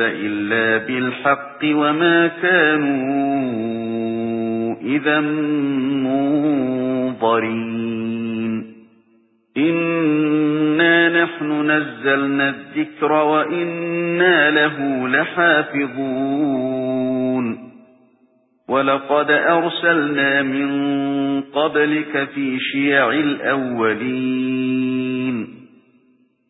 إلا بالحق وما كانوا إذا منظرين. إنا نحن نزلنا الذكر وإنا له لحافظون. ولقد أرسلنا من قبلك في شيع الأولين.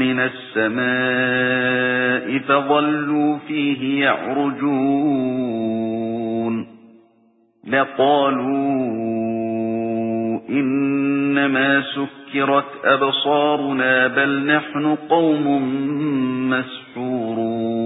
من السماء فظلوا فيه يعرجون. لقالوا إنما سكرت أبصارنا بل نحن قوم مسحورون.